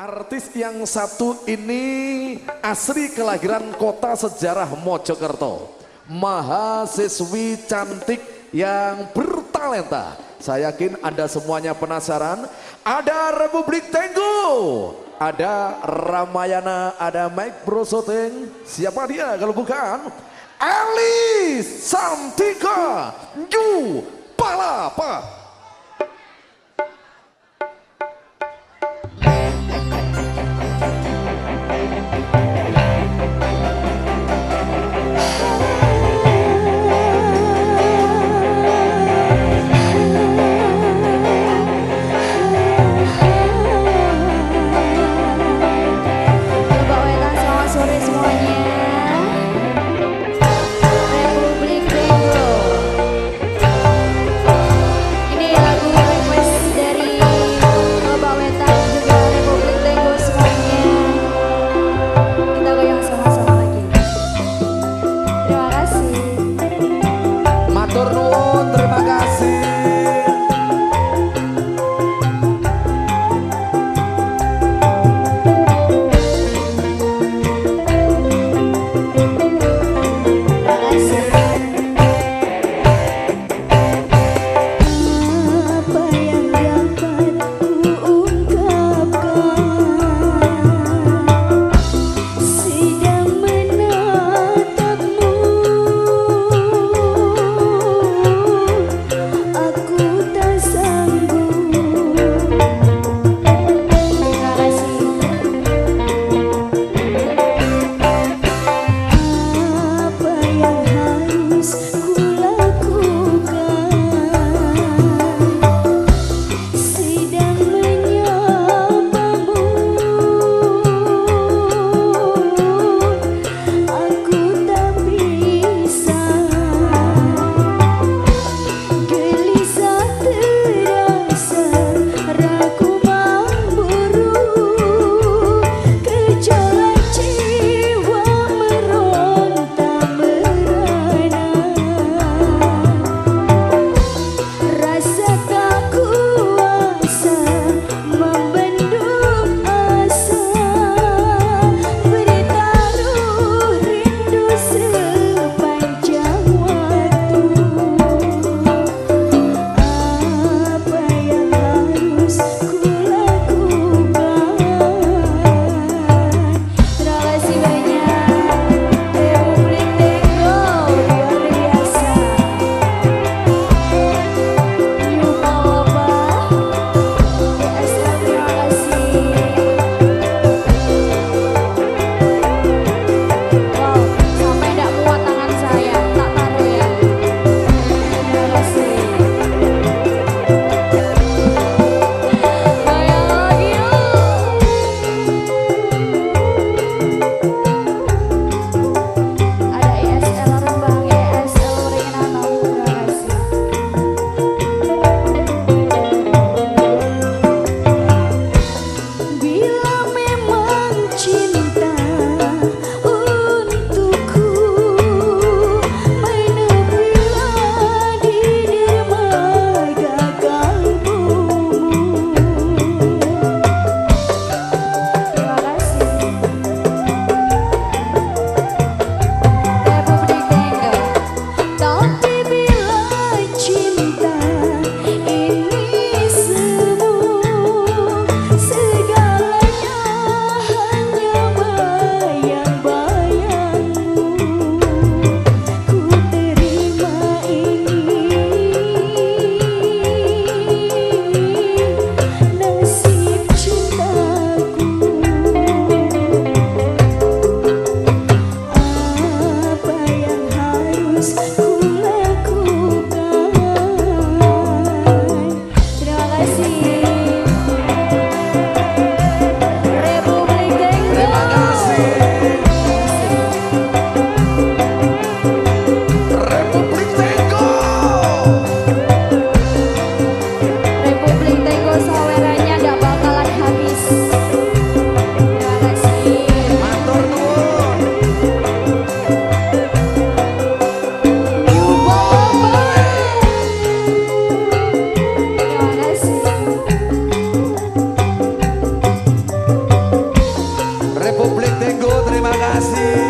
Artis yang satu ini asli kelahiran kota sejarah Mojokerto. Mahasiswi cantik yang bertalenta. Saya yakin Anda semuanya penasaran. Ada Republik Tenggo, ada Ramayana, ada Mike Brosoteng. Siapa dia kalau bukan? Elis Santika Yu Palapa. see.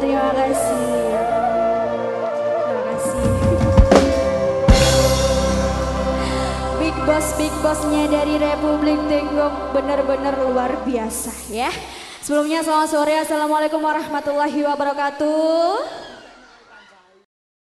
Terima kasih. Terima kasih. Big Boss Big Bossnya dari Republik Tenggo benar-benar luar biasa ya. Sebelumnya selamat sore. Assalamualaikum warahmatullahi wabarakatuh.